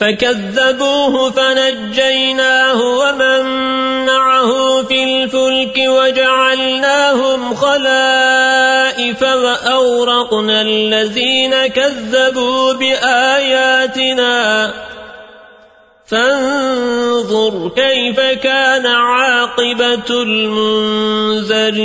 فكذبوه فنجيناه ومن معه في الفلك وجعلناهم خلائف وأورقنا الذين كذبوا بآياتنا. فانظر كيف كان عاقبة المنذرين.